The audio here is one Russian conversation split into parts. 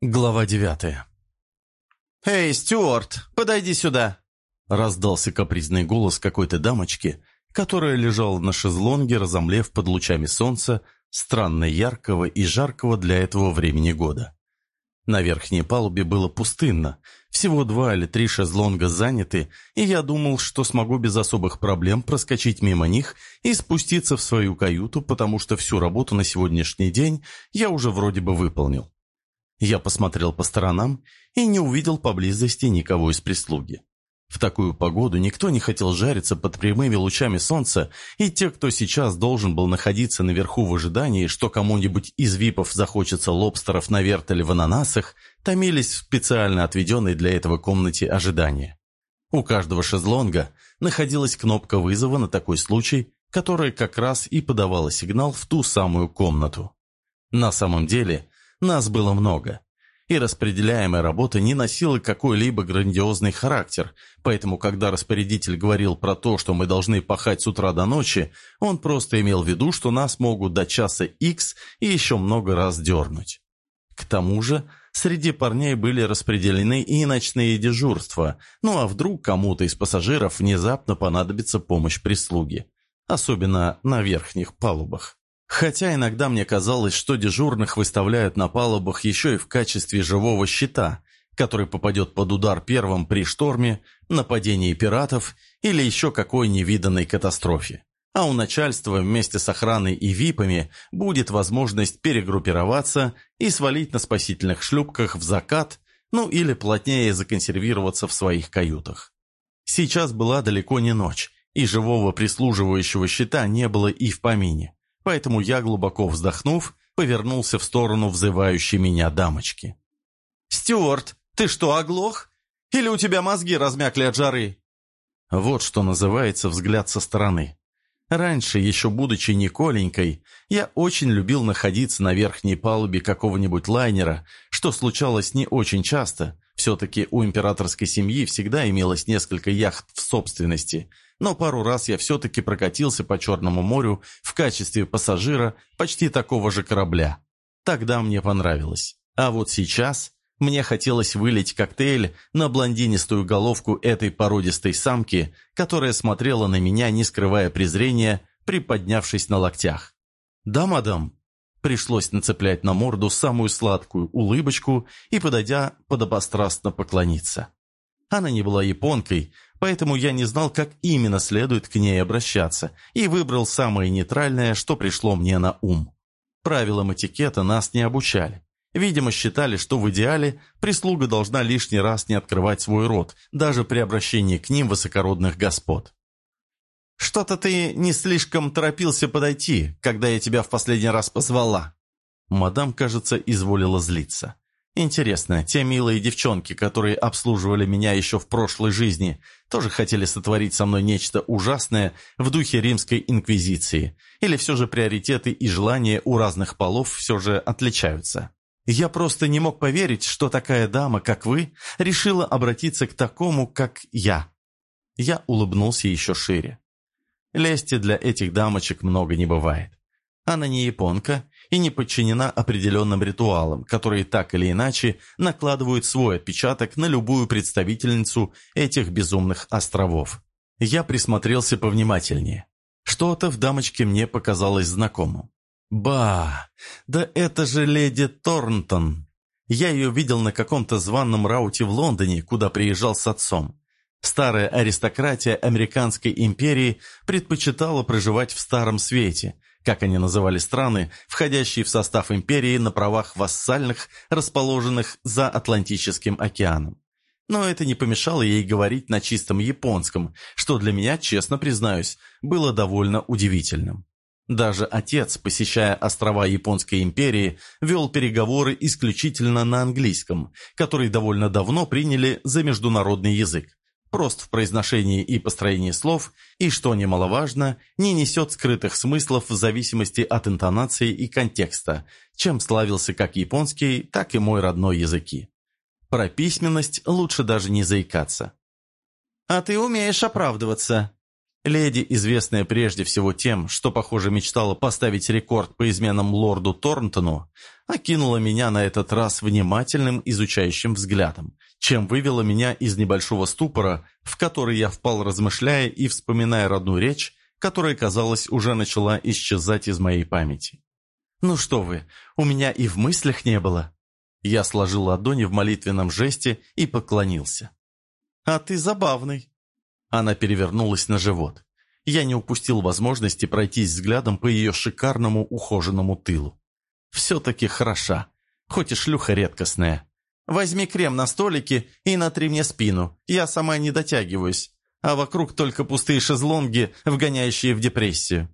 Глава девятая. «Эй, Стюарт, подойди сюда!» Раздался капризный голос какой-то дамочки, которая лежала на шезлонге, разомлев под лучами солнца, странно яркого и жаркого для этого времени года. На верхней палубе было пустынно, всего два или три шезлонга заняты, и я думал, что смогу без особых проблем проскочить мимо них и спуститься в свою каюту, потому что всю работу на сегодняшний день я уже вроде бы выполнил. Я посмотрел по сторонам и не увидел поблизости никого из прислуги. В такую погоду никто не хотел жариться под прямыми лучами солнца, и те, кто сейчас должен был находиться наверху в ожидании, что кому-нибудь из випов захочется лобстеров на вертеле в ананасах, томились в специально отведенной для этого комнате ожидания. У каждого шезлонга находилась кнопка вызова на такой случай, которая как раз и подавала сигнал в ту самую комнату. На самом деле, нас было много, и распределяемая работа не носила какой-либо грандиозный характер, поэтому когда распорядитель говорил про то, что мы должны пахать с утра до ночи, он просто имел в виду, что нас могут до часа X и еще много раз дернуть. К тому же, среди парней были распределены и ночные дежурства, ну а вдруг кому-то из пассажиров внезапно понадобится помощь прислуги, особенно на верхних палубах. Хотя иногда мне казалось, что дежурных выставляют на палубах еще и в качестве живого щита, который попадет под удар первым при шторме, нападении пиратов или еще какой невиданной катастрофе. А у начальства вместе с охраной и випами будет возможность перегруппироваться и свалить на спасительных шлюпках в закат, ну или плотнее законсервироваться в своих каютах. Сейчас была далеко не ночь, и живого прислуживающего щита не было и в помине поэтому я, глубоко вздохнув, повернулся в сторону взывающей меня дамочки. «Стюарт, ты что, оглох? Или у тебя мозги размякли от жары?» Вот что называется взгляд со стороны. Раньше, еще будучи Николенькой, я очень любил находиться на верхней палубе какого-нибудь лайнера, что случалось не очень часто. Все-таки у императорской семьи всегда имелось несколько яхт в собственности – но пару раз я все-таки прокатился по Черному морю в качестве пассажира почти такого же корабля. Тогда мне понравилось. А вот сейчас мне хотелось вылить коктейль на блондинистую головку этой породистой самки, которая смотрела на меня, не скрывая презрения, приподнявшись на локтях. «Да, мадам?» Пришлось нацеплять на морду самую сладкую улыбочку и, подойдя, подобострастно поклониться. Она не была японкой, поэтому я не знал, как именно следует к ней обращаться, и выбрал самое нейтральное, что пришло мне на ум. Правилам этикета нас не обучали. Видимо, считали, что в идеале прислуга должна лишний раз не открывать свой рот, даже при обращении к ним высокородных господ. «Что-то ты не слишком торопился подойти, когда я тебя в последний раз позвала». Мадам, кажется, изволила злиться. Интересно, те милые девчонки, которые обслуживали меня еще в прошлой жизни, тоже хотели сотворить со мной нечто ужасное в духе римской инквизиции? Или все же приоритеты и желания у разных полов все же отличаются? Я просто не мог поверить, что такая дама, как вы, решила обратиться к такому, как я. Я улыбнулся еще шире. Лести для этих дамочек много не бывает. Она не японка и не подчинена определенным ритуалам, которые так или иначе накладывают свой отпечаток на любую представительницу этих безумных островов. Я присмотрелся повнимательнее. Что-то в дамочке мне показалось знакомым. Ба, да это же леди Торнтон. Я ее видел на каком-то званном рауте в Лондоне, куда приезжал с отцом. Старая аристократия американской империи предпочитала проживать в Старом Свете – как они называли страны, входящие в состав империи на правах вассальных, расположенных за Атлантическим океаном. Но это не помешало ей говорить на чистом японском, что для меня, честно признаюсь, было довольно удивительным. Даже отец, посещая острова Японской империи, вел переговоры исключительно на английском, который довольно давно приняли за международный язык прост в произношении и построении слов, и, что немаловажно, не несет скрытых смыслов в зависимости от интонации и контекста, чем славился как японский, так и мой родной языки. Про письменность лучше даже не заикаться. «А ты умеешь оправдываться», Леди, известная прежде всего тем, что, похоже, мечтала поставить рекорд по изменам лорду Торнтону, окинула меня на этот раз внимательным изучающим взглядом, чем вывела меня из небольшого ступора, в который я впал, размышляя и вспоминая родную речь, которая, казалось, уже начала исчезать из моей памяти. «Ну что вы, у меня и в мыслях не было». Я сложил ладони в молитвенном жесте и поклонился. «А ты забавный». Она перевернулась на живот. Я не упустил возможности пройтись взглядом по ее шикарному ухоженному тылу. Все-таки хороша, хоть и шлюха редкостная. Возьми крем на столике и натри мне спину, я сама не дотягиваюсь, а вокруг только пустые шезлонги, вгоняющие в депрессию».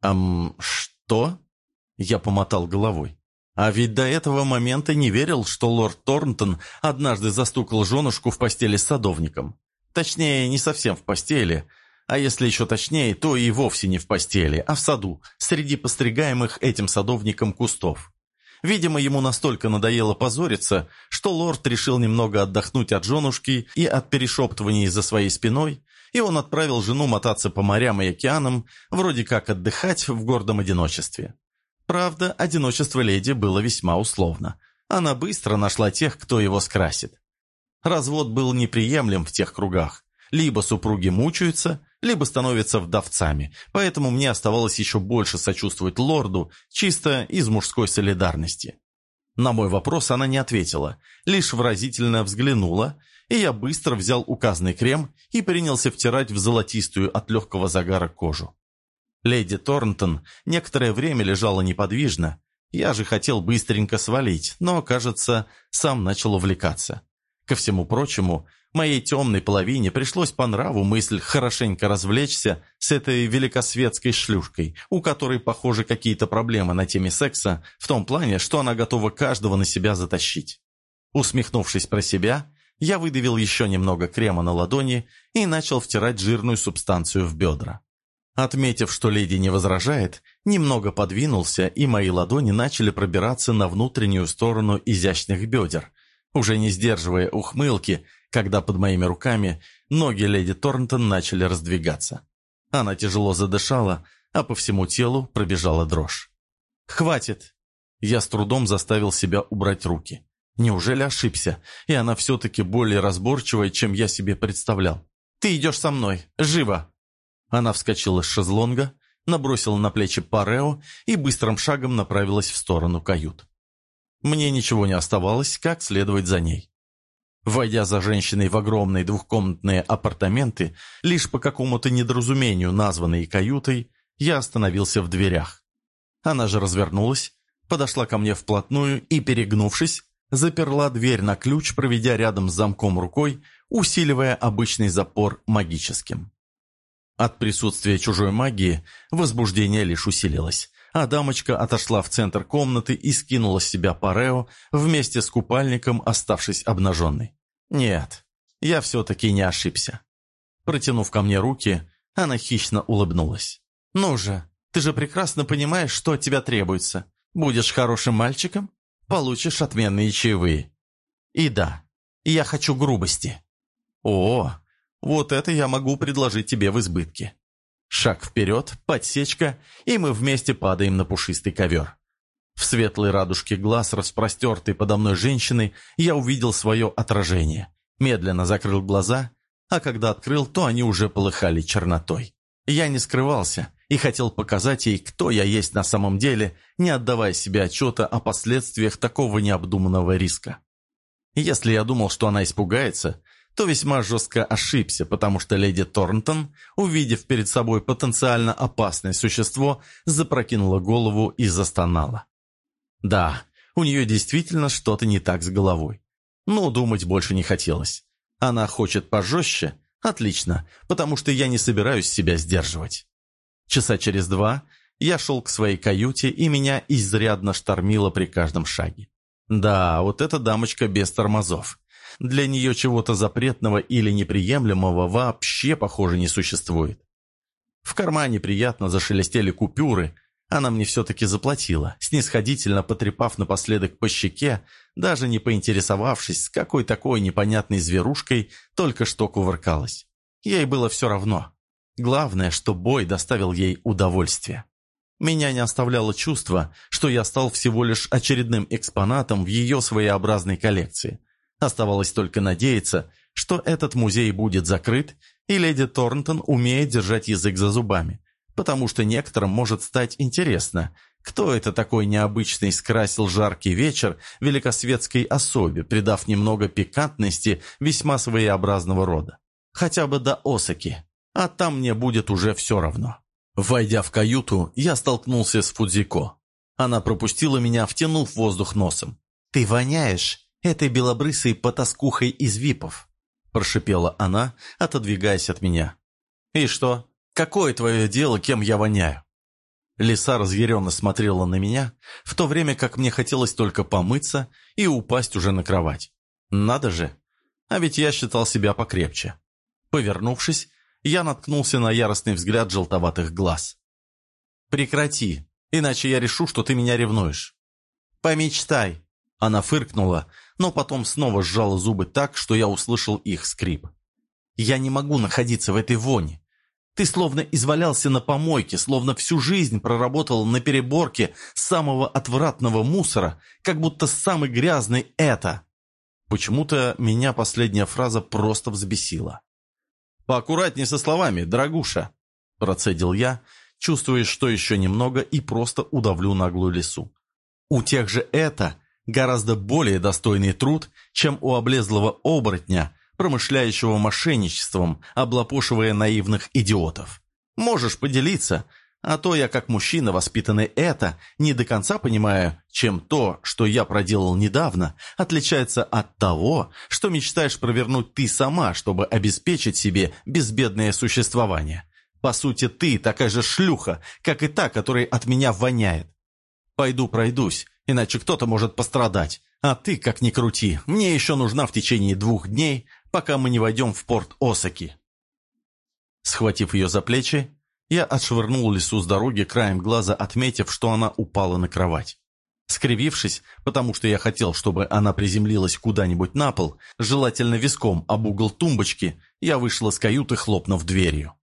«Ам, что?» Я помотал головой. А ведь до этого момента не верил, что лорд Торнтон однажды застукал женушку в постели с садовником. Точнее, не совсем в постели, а если еще точнее, то и вовсе не в постели, а в саду, среди постригаемых этим садовником кустов. Видимо, ему настолько надоело позориться, что лорд решил немного отдохнуть от женушки и от перешептываний за своей спиной, и он отправил жену мотаться по морям и океанам, вроде как отдыхать в гордом одиночестве. Правда, одиночество леди было весьма условно. Она быстро нашла тех, кто его скрасит. Развод был неприемлем в тех кругах. Либо супруги мучаются, либо становятся вдовцами, поэтому мне оставалось еще больше сочувствовать лорду, чисто из мужской солидарности. На мой вопрос она не ответила, лишь выразительно взглянула, и я быстро взял указанный крем и принялся втирать в золотистую от легкого загара кожу. Леди Торнтон некоторое время лежала неподвижно. Я же хотел быстренько свалить, но, кажется, сам начал увлекаться. Ко всему прочему, моей темной половине пришлось по нраву мысль хорошенько развлечься с этой великосветской шлюшкой, у которой, похоже, какие-то проблемы на теме секса, в том плане, что она готова каждого на себя затащить. Усмехнувшись про себя, я выдавил еще немного крема на ладони и начал втирать жирную субстанцию в бедра. Отметив, что леди не возражает, немного подвинулся, и мои ладони начали пробираться на внутреннюю сторону изящных бедер, уже не сдерживая ухмылки, когда под моими руками ноги леди Торнтон начали раздвигаться. Она тяжело задышала, а по всему телу пробежала дрожь. «Хватит!» Я с трудом заставил себя убрать руки. Неужели ошибся, и она все-таки более разборчивая, чем я себе представлял? «Ты идешь со мной! Живо!» Она вскочила с шезлонга, набросила на плечи парео и быстрым шагом направилась в сторону кают. Мне ничего не оставалось, как следовать за ней. Войдя за женщиной в огромные двухкомнатные апартаменты, лишь по какому-то недоразумению названные каютой, я остановился в дверях. Она же развернулась, подошла ко мне вплотную и, перегнувшись, заперла дверь на ключ, проведя рядом с замком рукой, усиливая обычный запор магическим. От присутствия чужой магии возбуждение лишь усилилось, а дамочка отошла в центр комнаты и скинула с себя парео вместе с купальником, оставшись обнаженной. Нет, я все-таки не ошибся. Протянув ко мне руки, она хищно улыбнулась. «Ну же, ты же прекрасно понимаешь, что от тебя требуется. Будешь хорошим мальчиком, получишь отменные чаевые. И да, я хочу грубости». «О, вот это я могу предложить тебе в избытке. Шаг вперед, подсечка, и мы вместе падаем на пушистый ковер. В светлой радужке глаз, распростертой подо мной женщины, я увидел свое отражение. Медленно закрыл глаза, а когда открыл, то они уже полыхали чернотой. Я не скрывался и хотел показать ей, кто я есть на самом деле, не отдавая себе отчета о последствиях такого необдуманного риска. Если я думал, что она испугается, то весьма жестко ошибся, потому что леди Торнтон, увидев перед собой потенциально опасное существо, запрокинула голову и застонала. Да, у нее действительно что-то не так с головой. Но думать больше не хотелось. Она хочет пожестче? Отлично, потому что я не собираюсь себя сдерживать. Часа через два я шел к своей каюте, и меня изрядно штормило при каждом шаге. Да, вот эта дамочка без тормозов. Для нее чего-то запретного или неприемлемого вообще, похоже, не существует. В кармане приятно зашелестели купюры. Она мне все-таки заплатила, снисходительно потрепав напоследок по щеке, даже не поинтересовавшись, с какой такой непонятной зверушкой только что кувыркалась. Ей было все равно. Главное, что бой доставил ей удовольствие. Меня не оставляло чувство, что я стал всего лишь очередным экспонатом в ее своеобразной коллекции. Оставалось только надеяться, что этот музей будет закрыт, и леди Торнтон умеет держать язык за зубами, потому что некоторым может стать интересно, кто это такой необычный скрасил жаркий вечер великосветской особе, придав немного пикантности весьма своеобразного рода. Хотя бы до Осаки, а там мне будет уже все равно. Войдя в каюту, я столкнулся с Фудзико. Она пропустила меня, втянув воздух носом. «Ты воняешь этой белобрысой потаскухой из випов», прошипела она, отодвигаясь от меня. «И что? Какое твое дело, кем я воняю?» Лиса разъяренно смотрела на меня, в то время как мне хотелось только помыться и упасть уже на кровать. Надо же, а ведь я считал себя покрепче. Повернувшись, я наткнулся на яростный взгляд желтоватых глаз. «Прекрати, иначе я решу, что ты меня ревнуешь». «Помечтай!» Она фыркнула, но потом снова сжала зубы так, что я услышал их скрип. «Я не могу находиться в этой воне. Ты словно извалялся на помойке, словно всю жизнь проработал на переборке самого отвратного мусора, как будто самый грязный это». Почему-то меня последняя фраза просто взбесила. «Поаккуратнее со словами, дорогуша», – процедил я, чувствуя, что еще немного и просто удавлю наглую лису. «У тех же это гораздо более достойный труд, чем у облезлого оборотня, промышляющего мошенничеством, облапошивая наивных идиотов. Можешь поделиться, а то я, как мужчина, воспитанный это, не до конца понимаю, чем то, что я проделал недавно, отличается от того, что мечтаешь провернуть ты сама, чтобы обеспечить себе безбедное существование. По сути, ты такая же шлюха, как и та, которая от меня воняет. Пойду пройдусь, иначе кто-то может пострадать. А ты, как ни крути, мне еще нужна в течение двух дней, пока мы не войдем в порт Осаки. Схватив ее за плечи, я отшвырнул лису с дороги, краем глаза отметив, что она упала на кровать. Скривившись, потому что я хотел, чтобы она приземлилась куда-нибудь на пол, желательно виском об угол тумбочки, я вышла с каюты, хлопнув дверью.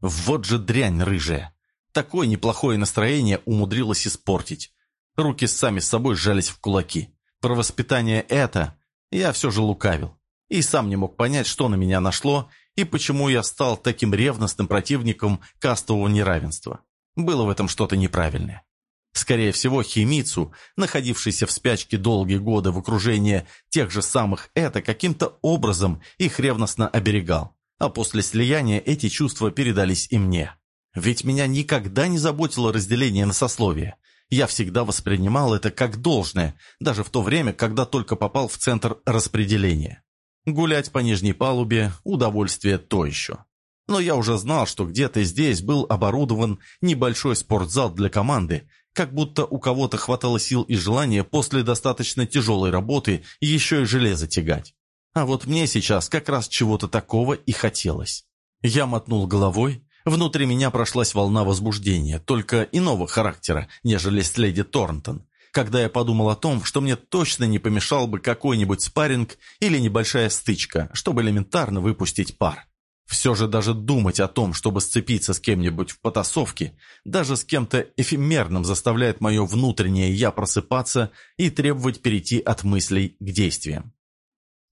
Вот же дрянь рыжая. Такое неплохое настроение умудрилось испортить. Руки сами с собой сжались в кулаки. Про воспитание это я все же лукавил. И сам не мог понять, что на меня нашло и почему я стал таким ревностным противником кастового неравенства. Было в этом что-то неправильное. Скорее всего, Химицу, находившийся в спячке долгие годы в окружении тех же самых это, каким-то образом их ревностно оберегал. А после слияния эти чувства передались и мне. Ведь меня никогда не заботило разделение на сословия. Я всегда воспринимал это как должное, даже в то время, когда только попал в центр распределения. Гулять по нижней палубе – удовольствие то еще. Но я уже знал, что где-то здесь был оборудован небольшой спортзал для команды, как будто у кого-то хватало сил и желания после достаточно тяжелой работы еще и железо тягать. А вот мне сейчас как раз чего-то такого и хотелось. Я мотнул головой, внутри меня прошлась волна возбуждения, только иного характера, нежели с леди Торнтон, когда я подумал о том, что мне точно не помешал бы какой-нибудь спарринг или небольшая стычка, чтобы элементарно выпустить пар. Все же даже думать о том, чтобы сцепиться с кем-нибудь в потасовке, даже с кем-то эфемерным заставляет мое внутреннее «я» просыпаться и требовать перейти от мыслей к действиям.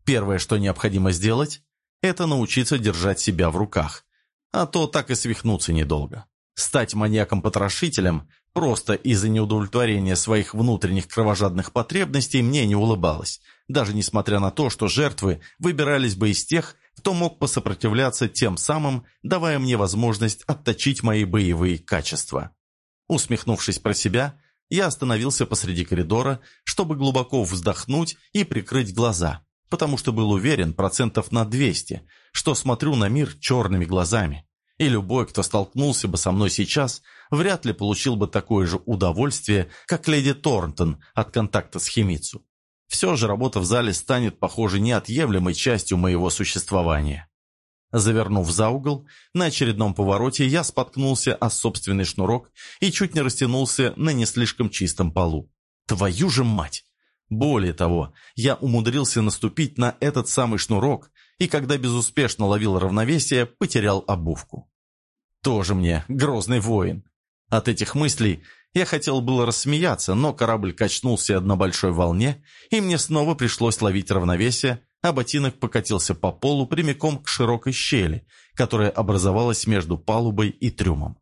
Первое, что необходимо сделать, это научиться держать себя в руках, а то так и свихнуться недолго. Стать маньяком-потрошителем Просто из-за неудовлетворения своих внутренних кровожадных потребностей мне не улыбалось, даже несмотря на то, что жертвы выбирались бы из тех, кто мог посопротивляться тем самым, давая мне возможность отточить мои боевые качества. Усмехнувшись про себя, я остановился посреди коридора, чтобы глубоко вздохнуть и прикрыть глаза, потому что был уверен процентов на 200, что смотрю на мир черными глазами. И любой, кто столкнулся бы со мной сейчас – вряд ли получил бы такое же удовольствие, как леди Торнтон от контакта с Химицу. Все же работа в зале станет, похоже, неотъемлемой частью моего существования. Завернув за угол, на очередном повороте я споткнулся о собственный шнурок и чуть не растянулся на не слишком чистом полу. Твою же мать! Более того, я умудрился наступить на этот самый шнурок, и когда безуспешно ловил равновесие, потерял обувку. Тоже мне грозный воин. От этих мыслей я хотел было рассмеяться, но корабль качнулся на большой волне, и мне снова пришлось ловить равновесие, а ботинок покатился по полу прямиком к широкой щели, которая образовалась между палубой и трюмом.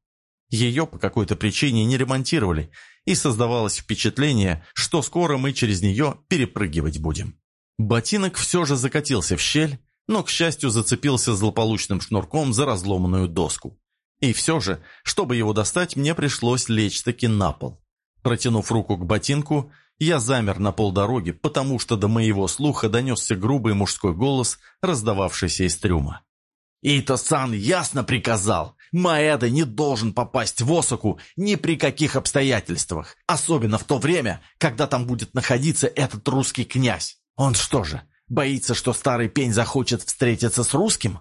Ее по какой-то причине не ремонтировали, и создавалось впечатление, что скоро мы через нее перепрыгивать будем. Ботинок все же закатился в щель, но, к счастью, зацепился злополучным шнурком за разломанную доску. И все же, чтобы его достать, мне пришлось лечь-таки на пол. Протянув руку к ботинку, я замер на полдороги, потому что до моего слуха донесся грубый мужской голос, раздававшийся из трюма. «Ито-сан ясно приказал! Маэда не должен попасть в Осаку ни при каких обстоятельствах, особенно в то время, когда там будет находиться этот русский князь. Он что же, боится, что старый пень захочет встретиться с русским?»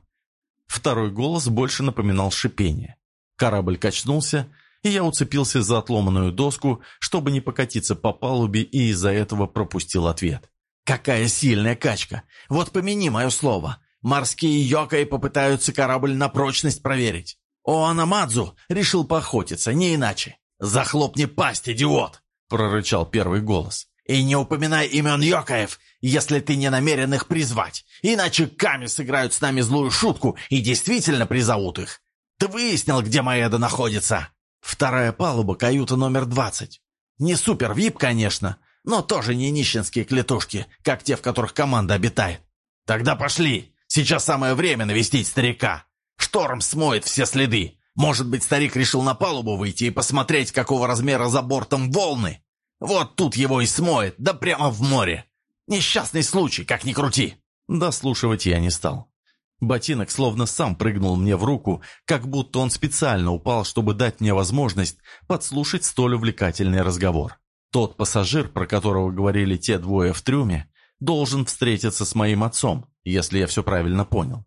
Второй голос больше напоминал шипение. Корабль качнулся, и я уцепился за отломанную доску, чтобы не покатиться по палубе, и из-за этого пропустил ответ. «Какая сильная качка! Вот помяни мое слово! Морские йокаи попытаются корабль на прочность проверить. О, Анамадзу решил поохотиться, не иначе. Захлопни пасть, идиот!» — прорычал первый голос. «И не упоминай имен йокаев, если ты не намерен их призвать, иначе Ками сыграют с нами злую шутку и действительно призовут их. Ты выяснил, где Маэда находится? Вторая палуба, каюта номер двадцать. Не супер-вип, конечно, но тоже не нищенские клетушки, как те, в которых команда обитает. Тогда пошли, сейчас самое время навестить старика. Шторм смоет все следы. Может быть, старик решил на палубу выйти и посмотреть, какого размера за бортом волны. Вот тут его и смоет, да прямо в море. Несчастный случай, как ни крути!» Дослушивать я не стал. Ботинок словно сам прыгнул мне в руку, как будто он специально упал, чтобы дать мне возможность подслушать столь увлекательный разговор. Тот пассажир, про которого говорили те двое в трюме, должен встретиться с моим отцом, если я все правильно понял.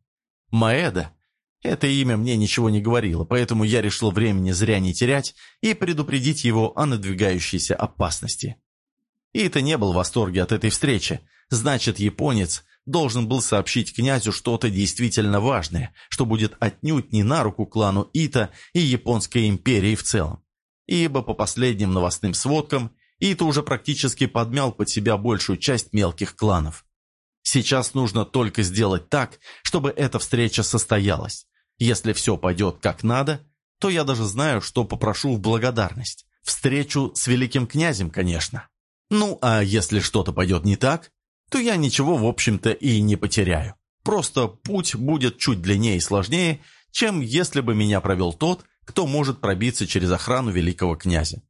Маэда. Это имя мне ничего не говорило, поэтому я решил времени зря не терять и предупредить его о надвигающейся опасности. Ита не был в восторге от этой встречи. Значит, японец должен был сообщить князю что-то действительно важное, что будет отнюдь не на руку клану Ита и Японской империи в целом. Ибо по последним новостным сводкам Ита уже практически подмял под себя большую часть мелких кланов. Сейчас нужно только сделать так, чтобы эта встреча состоялась. Если все пойдет как надо, то я даже знаю, что попрошу в благодарность. Встречу с великим князем, конечно. Ну, а если что-то пойдет не так, то я ничего, в общем-то, и не потеряю. Просто путь будет чуть длиннее и сложнее, чем если бы меня провел тот, кто может пробиться через охрану великого князя.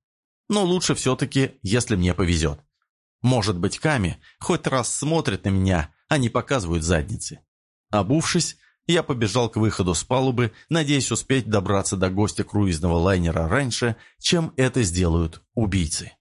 Но лучше все-таки, если мне повезет. Может быть, Ками хоть раз смотрит на меня, а не показывают задницы. Обувшись, я побежал к выходу с палубы, надеясь успеть добраться до гостя круизного лайнера раньше, чем это сделают убийцы.